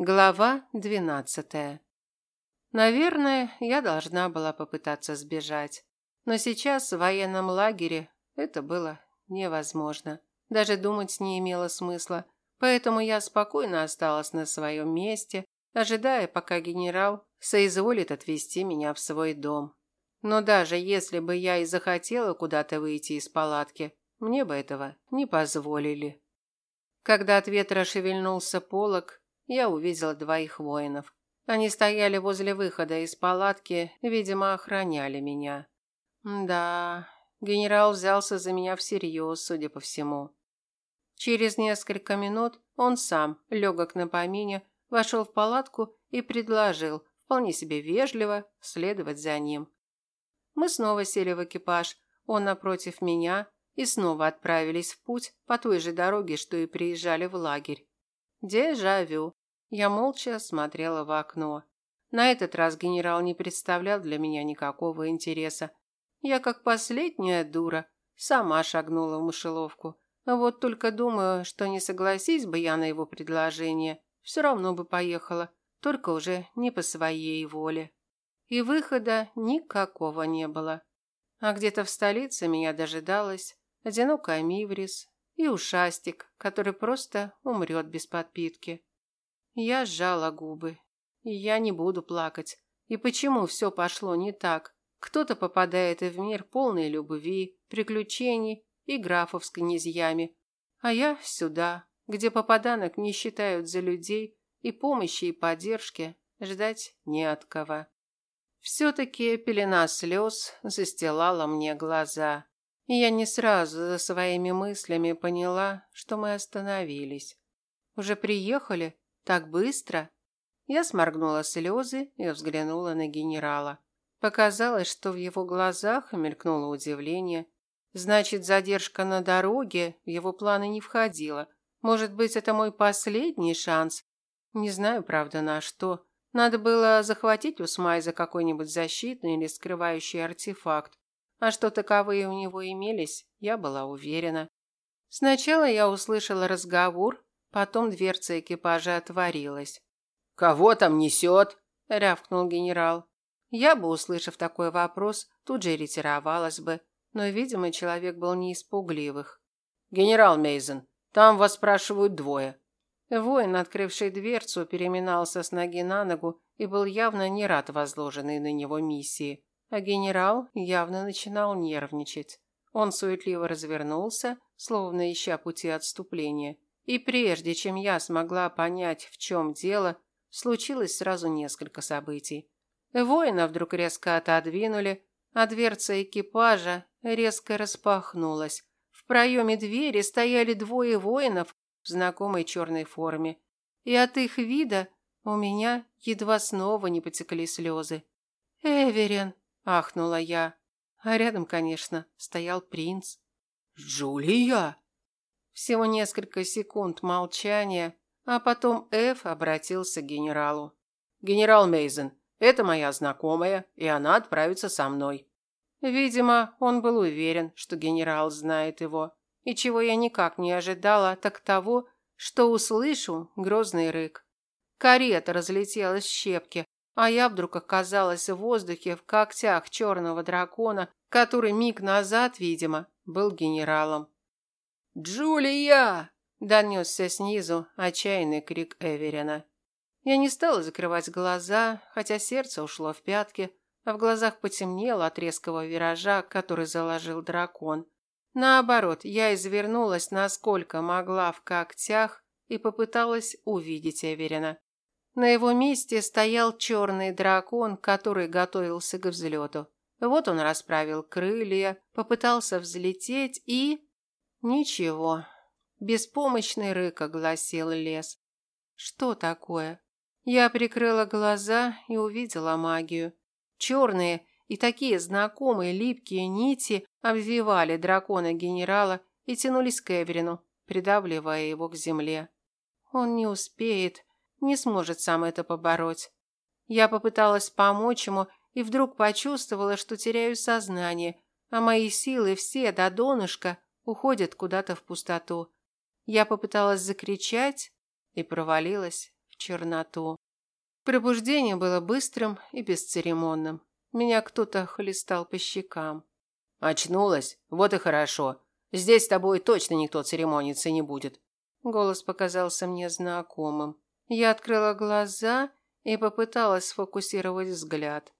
Глава двенадцатая. Наверное, я должна была попытаться сбежать. Но сейчас в военном лагере это было невозможно. Даже думать не имело смысла. Поэтому я спокойно осталась на своем месте, ожидая, пока генерал соизволит отвезти меня в свой дом. Но даже если бы я и захотела куда-то выйти из палатки, мне бы этого не позволили. Когда от ветра шевельнулся полог, я увидела двоих воинов. Они стояли возле выхода из палатки, видимо, охраняли меня. Да, генерал взялся за меня всерьез, судя по всему. Через несколько минут он сам, легок на помине, вошел в палатку и предложил, вполне себе вежливо, следовать за ним. Мы снова сели в экипаж, он напротив меня, и снова отправились в путь по той же дороге, что и приезжали в лагерь. Дежавю. Я молча смотрела в окно. На этот раз генерал не представлял для меня никакого интереса. Я, как последняя дура, сама шагнула в мышеловку. Вот только думаю, что не согласись бы я на его предложение, все равно бы поехала, только уже не по своей воле. И выхода никакого не было. А где-то в столице меня дожидалась одинокая Миврис и ушастик, который просто умрет без подпитки. Я сжала губы. Я не буду плакать. И почему все пошло не так? Кто-то попадает в мир полный любви, приключений и графов с князьями, а я сюда, где попаданок не считают за людей и помощи и поддержки ждать не от кого. Все-таки пелена слез застилала мне глаза, и я не сразу за своими мыслями поняла, что мы остановились. Уже приехали? Так быстро? Я сморгнула слезы и взглянула на генерала. Показалось, что в его глазах мелькнуло удивление. Значит, задержка на дороге в его планы не входила. Может быть, это мой последний шанс? Не знаю, правда, на что. Надо было захватить у Смайза какой-нибудь защитный или скрывающий артефакт. А что таковые у него имелись, я была уверена. Сначала я услышала разговор, Потом дверца экипажа отворилась. «Кого там несет?» – рявкнул генерал. Я бы, услышав такой вопрос, тут же ретировалась бы, но, видимо, человек был не испугливых. «Генерал Мейзен, там вас спрашивают двое». Воин, открывший дверцу, переминался с ноги на ногу и был явно не рад возложенной на него миссии, а генерал явно начинал нервничать. Он суетливо развернулся, словно ища пути отступления, и прежде чем я смогла понять, в чем дело, случилось сразу несколько событий. Воина вдруг резко отодвинули, а дверца экипажа резко распахнулась. В проеме двери стояли двое воинов в знакомой черной форме, и от их вида у меня едва снова не потекли слезы. «Эверин!» – ахнула я. А рядом, конечно, стоял принц. «Джулия!» Всего несколько секунд молчания, а потом Эф обратился к генералу. «Генерал Мейзен, это моя знакомая, и она отправится со мной». Видимо, он был уверен, что генерал знает его. И чего я никак не ожидала, так того, что услышу грозный рык. Карета разлетелась в щепки, а я вдруг оказалась в воздухе в когтях черного дракона, который миг назад, видимо, был генералом. «Джулия!» – донесся снизу отчаянный крик Эверина. Я не стала закрывать глаза, хотя сердце ушло в пятки, а в глазах потемнело от резкого виража, который заложил дракон. Наоборот, я извернулась, насколько могла в когтях, и попыталась увидеть Эверина. На его месте стоял черный дракон, который готовился к взлету. Вот он расправил крылья, попытался взлететь и... Ничего. Беспомощный рык огласил лес. Что такое? Я прикрыла глаза и увидела магию. Черные и такие знакомые липкие нити обвивали дракона генерала и тянулись к Эверину, придавливая его к земле. Он не успеет, не сможет сам это побороть. Я попыталась помочь ему и вдруг почувствовала, что теряю сознание, а мои силы все до донышка уходят куда-то в пустоту. Я попыталась закричать и провалилась в черноту. Пробуждение было быстрым и бесцеремонным. Меня кто-то хлестал по щекам. Очнулась? Вот и хорошо. Здесь с тобой точно никто церемониться не будет. Голос показался мне знакомым. Я открыла глаза и попыталась сфокусировать взгляд.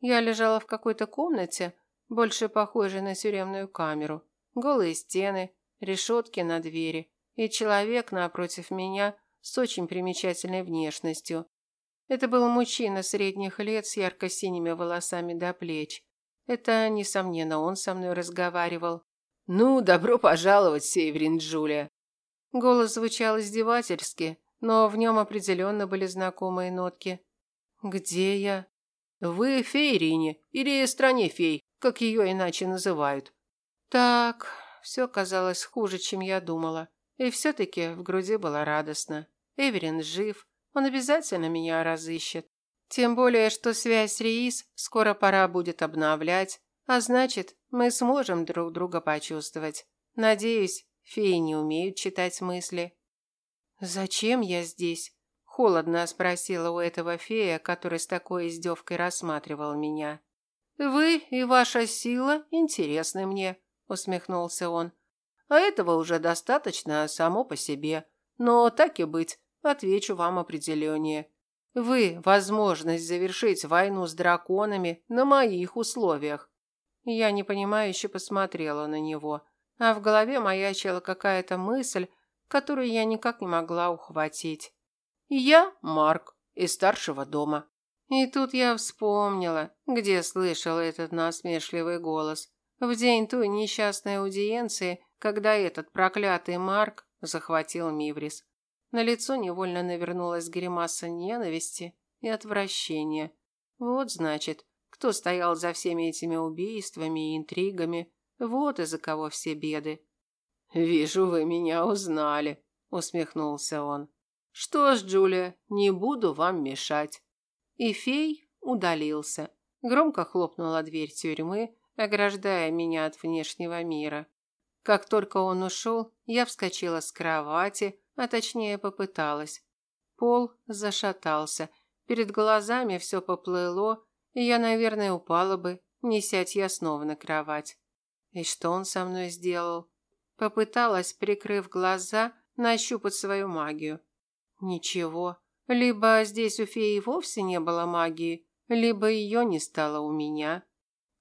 Я лежала в какой-то комнате, больше похожей на тюремную камеру. Голые стены, решетки на двери и человек напротив меня с очень примечательной внешностью. Это был мужчина средних лет с ярко-синими волосами до плеч. Это, несомненно, он со мной разговаривал. «Ну, добро пожаловать, Северин Джулия!» Голос звучал издевательски, но в нем определенно были знакомые нотки. «Где я?» «Вы Фейрине, или стране фей, как ее иначе называют». «Так, все казалось хуже, чем я думала. И все-таки в груди было радостно. Эверин жив, он обязательно меня разыщет. Тем более, что связь Риис скоро пора будет обновлять, а значит, мы сможем друг друга почувствовать. Надеюсь, феи не умеют читать мысли. «Зачем я здесь?» – холодно спросила у этого фея, который с такой издевкой рассматривал меня. «Вы и ваша сила интересны мне», – усмехнулся он. «А этого уже достаточно само по себе. Но так и быть, отвечу вам определеннее. Вы – возможность завершить войну с драконами на моих условиях». Я непонимающе посмотрела на него, а в голове маячила какая-то мысль, которую я никак не могла ухватить. Я Марк из старшего дома. И тут я вспомнила, где слышала этот насмешливый голос. В день той несчастной аудиенции, когда этот проклятый Марк захватил Миврис. На лицо невольно навернулась гримаса ненависти и отвращения. Вот, значит, кто стоял за всеми этими убийствами и интригами. Вот из-за кого все беды. «Вижу, вы меня узнали», – усмехнулся он. «Что ж, Джулия, не буду вам мешать». И фей удалился. Громко хлопнула дверь тюрьмы, ограждая меня от внешнего мира. Как только он ушел, я вскочила с кровати, а точнее попыталась. Пол зашатался, перед глазами все поплыло, и я, наверное, упала бы, не сядь я снова на кровать. И что он со мной сделал? Попыталась, прикрыв глаза, нащупать свою магию. Ничего. Либо здесь у феи вовсе не было магии, либо ее не стало у меня.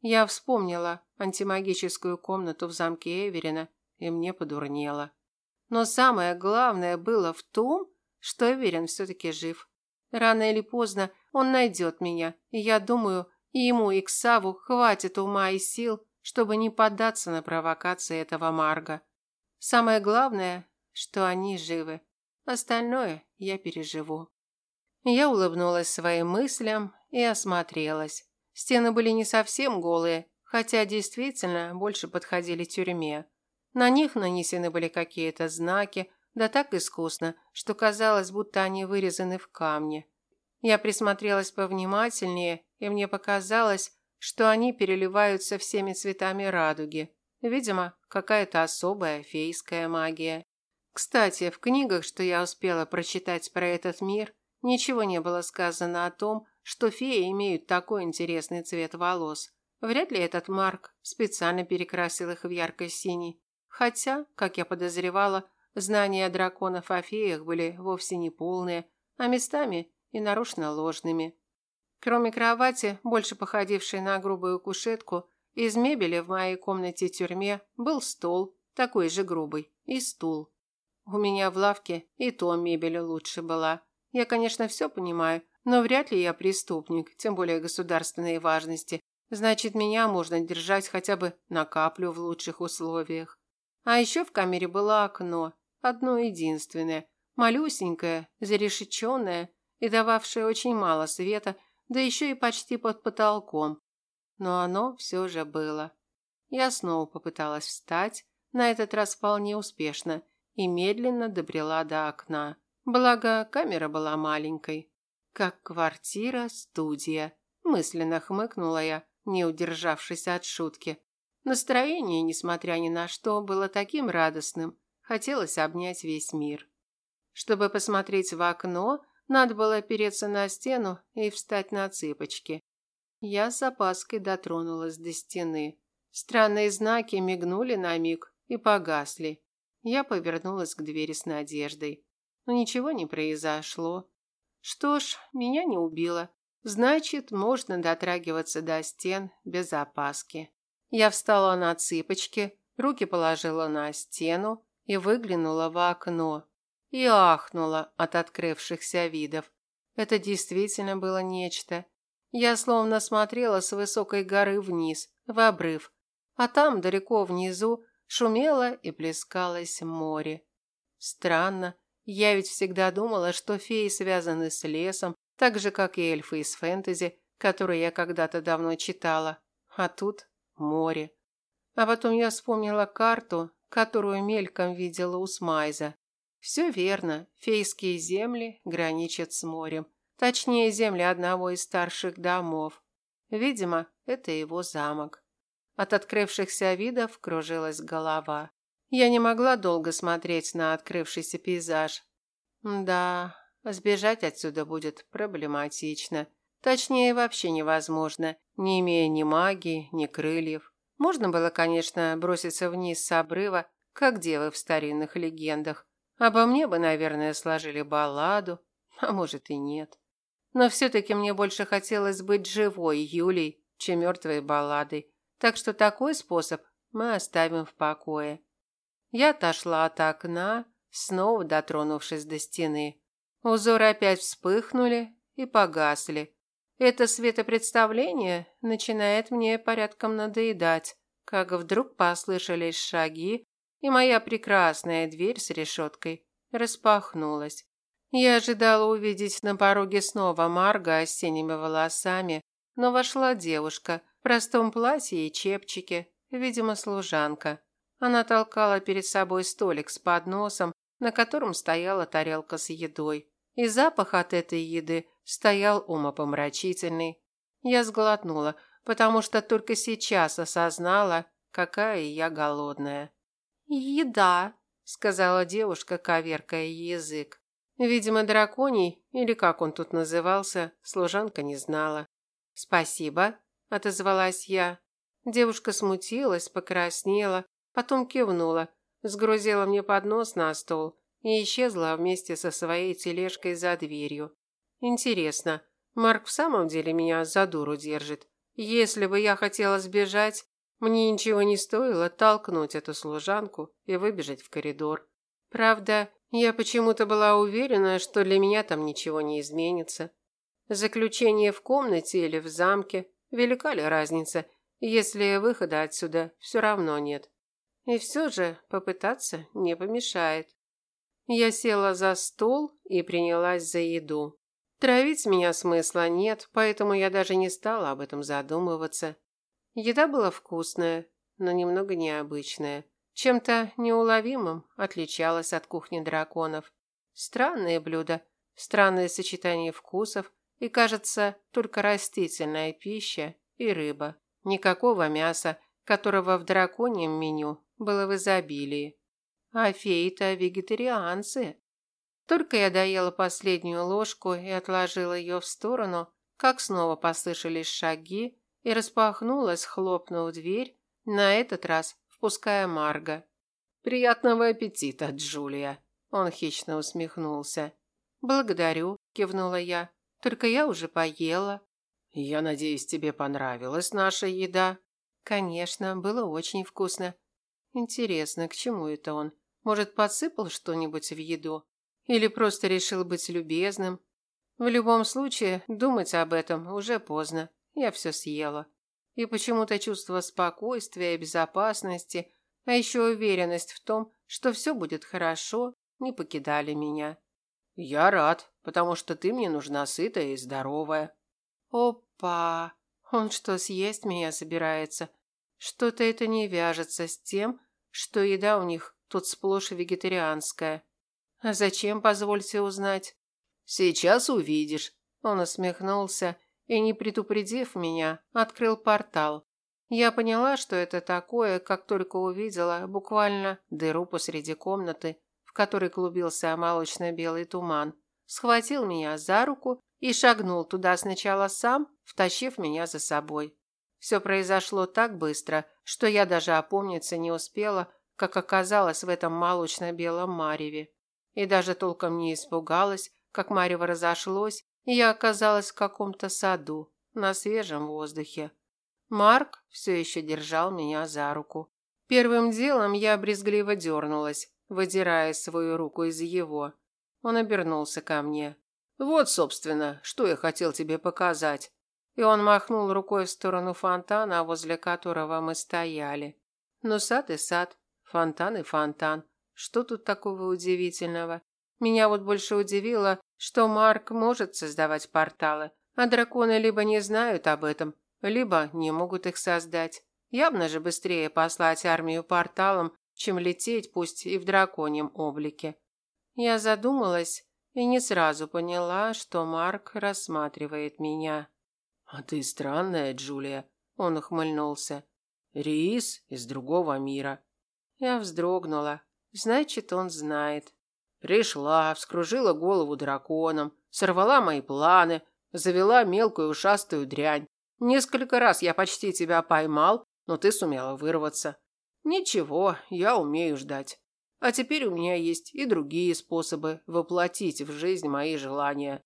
Я вспомнила антимагическую комнату в замке Эверина, и мне подурнело. Но самое главное было в том, что Эверин все-таки жив. Рано или поздно он найдет меня, и я думаю, ему и Ксаву хватит ума и сил, чтобы не поддаться на провокации этого Марга. Самое главное, что они живы. Остальное я переживу. Я улыбнулась своим мыслям и осмотрелась. Стены были не совсем голые, хотя действительно больше подходили тюрьме. На них нанесены были какие-то знаки, да так искусно, что казалось, будто они вырезаны в камне. Я присмотрелась повнимательнее, и мне показалось, что они переливаются всеми цветами радуги. Видимо, какая-то особая фейская магия. Кстати, в книгах, что я успела прочитать про этот мир, ничего не было сказано о том, что феи имеют такой интересный цвет волос. Вряд ли этот Марк специально перекрасил их в ярко-синий. Хотя, как я подозревала, знания драконов о феях были вовсе не полные, а местами и нарочно ложными. Кроме кровати, больше походившей на грубую кушетку, из мебели в моей комнате-тюрьме был стол, такой же грубый, и стул. У меня в лавке и то мебель лучше была. Я, конечно, все понимаю, но вряд ли я преступник, тем более государственной важности. Значит, меня можно держать хотя бы на каплю в лучших условиях. А еще в камере было окно, одно единственное, малюсенькое, зарешеченное и дававшее очень мало света, да еще и почти под потолком но оно все же было. Я снова попыталась встать, на этот раз вполне успешно, и медленно добрела до окна. Благо, камера была маленькой. Как квартира-студия, мысленно хмыкнула я, не удержавшись от шутки. Настроение, несмотря ни на что, было таким радостным. Хотелось обнять весь мир. Чтобы посмотреть в окно, Надо было опереться на стену и встать на цыпочки. Я с опаской дотронулась до стены. Странные знаки мигнули на миг и погасли. Я повернулась к двери с надеждой. Но ничего не произошло. Что ж, меня не убило. Значит, можно дотрагиваться до стен без опаски. Я встала на цыпочки, руки положила на стену и выглянула в окно. И ахнула от открывшихся видов. Это действительно было нечто. Я словно смотрела с высокой горы вниз, в обрыв, а там, далеко внизу, шумело и плескалось море. Странно, я ведь всегда думала, что феи связаны с лесом, так же, как и эльфы из фэнтези, которые я когда-то давно читала. А тут море. А потом я вспомнила карту, которую мельком видела у Смайза. Все верно, фейские земли граничат с морем. Точнее, земли одного из старших домов. Видимо, это его замок. От открывшихся видов кружилась голова. Я не могла долго смотреть на открывшийся пейзаж. Да, Сбежать отсюда будет проблематично. Точнее, вообще невозможно, не имея ни магии, ни крыльев. Можно было, конечно, броситься вниз с обрыва, как девы в старинных легендах. Обо мне бы, наверное, сложили балладу, а может и нет. Но все-таки мне больше хотелось быть живой Юлей, чем мертвой балладой. Так что такой способ мы оставим в покое. Я отошла от окна, снова дотронувшись до стены. Узоры опять вспыхнули и погасли. Это светопредставление начинает мне порядком надоедать, как вдруг послышались шаги, и моя прекрасная дверь с решеткой распахнулась. Я ожидала увидеть на пороге снова Марга с синими волосами, но вошла девушка в простом платье и чепчике, видимо, служанка. Она толкала перед собой столик с подносом, на котором стояла тарелка с едой. И запах от этой еды стоял умопомрачительный. Я сглотнула, потому что только сейчас осознала, какая я голодная. «Еда», – сказала девушка, коверкая язык. Видимо, драконий, или как он тут назывался, служанка не знала. «Спасибо», – отозвалась я. Девушка смутилась, покраснела, потом кивнула, сгрузила мне поднос на стол и исчезла вместе со своей тележкой за дверью. Интересно, Марк в самом деле меня за дуру держит? Если бы я хотела сбежать, мне ничего не стоило толкнуть эту служанку и выбежать в коридор. Правда, я почему-то была уверена, что для меня там ничего не изменится. Заключение в комнате или в замке, велика ли разница, если выхода отсюда все равно нет. И все же попытаться не помешает. Я села за стол и принялась за еду. Травить меня смысла нет, поэтому я даже не стала об этом задумываться. Еда была вкусная, но немного необычная. Чем-то неуловимым отличалась от кухни драконов. Странные блюда, странное сочетание вкусов и, кажется, только растительная пища и рыба. Никакого мяса, которого в драконьем меню было в изобилии. А феи-то вегетарианцы. Только я доела последнюю ложку и отложила ее в сторону, как снова послышались шаги, и распахнулась, хлопнув дверь, на этот раз впуская Марга. «Приятного аппетита, Джулия!» Он хищно усмехнулся. «Благодарю», – кивнула я. «Только я уже поела». «Я надеюсь, тебе понравилась наша еда?» «Конечно, было очень вкусно. Интересно, к чему это он? Может, подсыпал что-нибудь в еду? Или просто решил быть любезным? В любом случае, думать об этом уже поздно. Я все съела. И почему-то чувство спокойствия и безопасности, а еще уверенность в том, что все будет хорошо, не покидали меня. Я рад, потому что ты мне нужна сытая и здоровая. Опа! Он что, съесть меня собирается? Что-то это не вяжется с тем, что еда у них тут сплошь вегетарианская. А зачем, позвольте узнать? Сейчас увидишь. Он усмехнулся и, не предупредив меня, открыл портал. Я поняла, что это такое, как только увидела буквально дыру посреди комнаты, в которой клубился молочно-белый туман. схватил меня за руку и шагнул туда сначала сам, втащив меня за собой. Все произошло так быстро, что я даже опомниться не успела, как оказалось в этом молочно-белом мареве. И даже толком не испугалась, как марево разошлось, и я оказалась в каком-то саду, на свежем воздухе. Марк все еще держал меня за руку. Первым делом я брезгливо дернулась, выдирая свою руку из его. Он обернулся ко мне. «Вот, собственно, что я хотел тебе показать». И он махнул рукой в сторону фонтана, возле которого мы стояли. Ну, сад и сад, фонтан и фонтан. Что тут такого удивительного? Меня вот больше удивило, что Марк может создавать порталы, а драконы либо не знают об этом, либо не могут их создать. Явно же быстрее послать армию порталом, чем лететь, пусть и в драконьем облике. Я задумалась и не сразу поняла, что Марк рассматривает меня. «А ты странная, Джулия», – он ухмыльнулся. «Рис из другого мира». Я вздрогнула. Значит, он знает. Пришла, вскружила голову драконом, сорвала мои планы, завела мелкую ушастую дрянь. Несколько раз я почти тебя поймал, но ты сумела вырваться. Ничего, я умею ждать. А теперь у меня есть и другие способы воплотить в жизнь мои желания.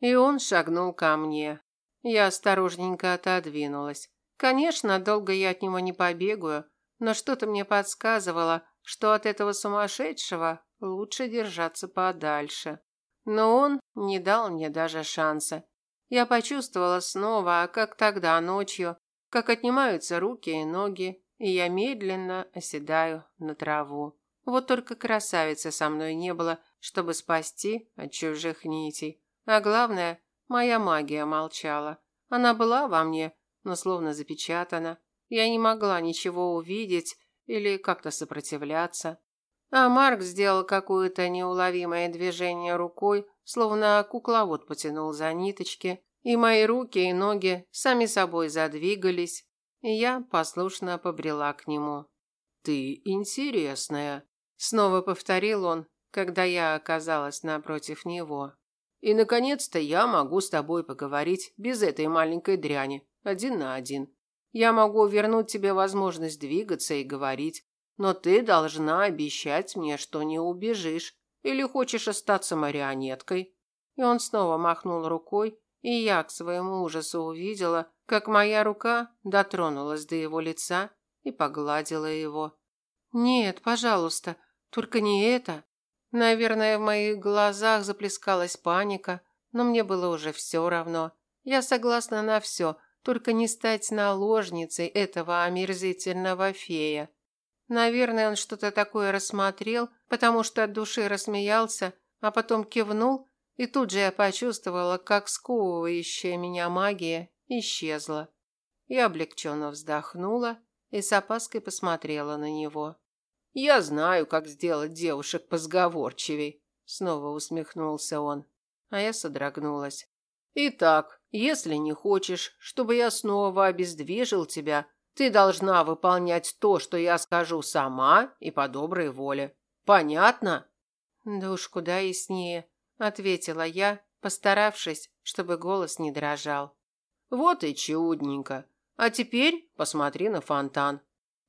И он шагнул ко мне. Я осторожненько отодвинулась. Конечно, долго я от него не побегаю, но что-то мне подсказывало, что от этого сумасшедшего лучше держаться подальше. Но он не дал мне даже шанса. Я почувствовала снова, как тогда ночью, как отнимаются руки и ноги, и я медленно оседаю на траву. Вот только красавицы со мной не было, чтобы спасти от чужих нитей. А главное, моя магия молчала. Она была во мне, но словно запечатана. Я не могла ничего увидеть или как-то сопротивляться. А Марк сделал какое-то неуловимое движение рукой, словно кукловод потянул за ниточки, и мои руки и ноги сами собой задвигались, и я послушно побрела к нему. «Ты интересная», – снова повторил он, когда я оказалась напротив него. «И, наконец-то, я могу с тобой поговорить без этой маленькой дряни, один на один. Я могу вернуть тебе возможность двигаться и говорить, но ты должна обещать мне, что не убежишь. Или хочешь остаться марионеткой?» И он снова махнул рукой, и я к своему ужасу увидела, как моя рука дотронулась до его лица и погладила его. «Нет, пожалуйста, только не это». Наверное, в моих глазах заплескалась паника, но мне было уже все равно. Я согласна на все, только не стать наложницей этого омерзительного фея. Наверное, он что-то такое рассмотрел, потому что от души рассмеялся, а потом кивнул, и тут же я почувствовала, как сковывающая меня магия исчезла. Я облегченно вздохнула и с опаской посмотрела на него. «Я знаю, как сделать девушек позговорчивей», — снова усмехнулся он. А я содрогнулась. «Итак, если не хочешь, чтобы я снова обездвижил тебя, ты должна выполнять то, что я скажу сама и по доброй воле. Понятно? Да уж куда яснее, ответила я, постаравшись, чтобы голос не дрожал. Вот и чудненько. А теперь посмотри на фонтан.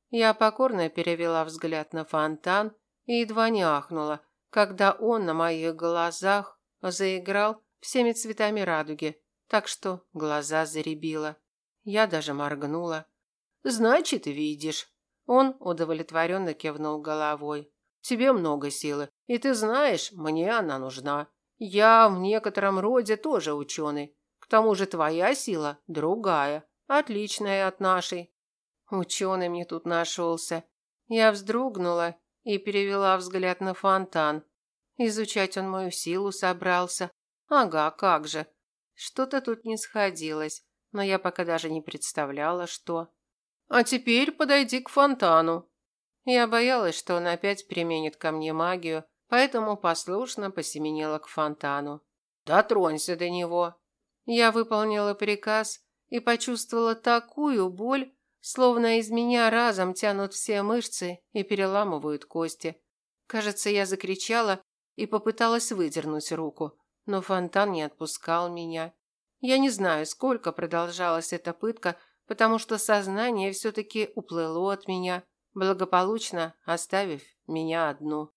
Я покорно перевела взгляд на фонтан и едва не ахнула, когда он на моих глазах заиграл всеми цветами радуги, так что глаза заребило. Я даже моргнула. Значит, видишь. Он удовлетворенно кивнул головой. Тебе много силы, и ты знаешь, мне она нужна. Я в некотором роде тоже ученый. К тому же твоя сила другая, отличная от нашей. Ученый мне тут нашелся. Я вздрогнула и перевела взгляд на фонтан. Изучать он мою силу собрался. Ага, как же. Что-то тут не сходилось, но я пока даже не представляла, что. А теперь подойди к фонтану. Я боялась, что он опять применит ко мне магию, поэтому послушно посеменила к фонтану. Дотронься до него. Я выполнила приказ и почувствовала такую боль, словно из меня разом тянут все мышцы и переламывают кости. Кажется, я закричала и попыталась выдернуть руку, но фонтан не отпускал меня. Я не знаю, сколько продолжалась эта пытка, потому что сознание все-таки уплыло от меня, благополучно оставив меня одну.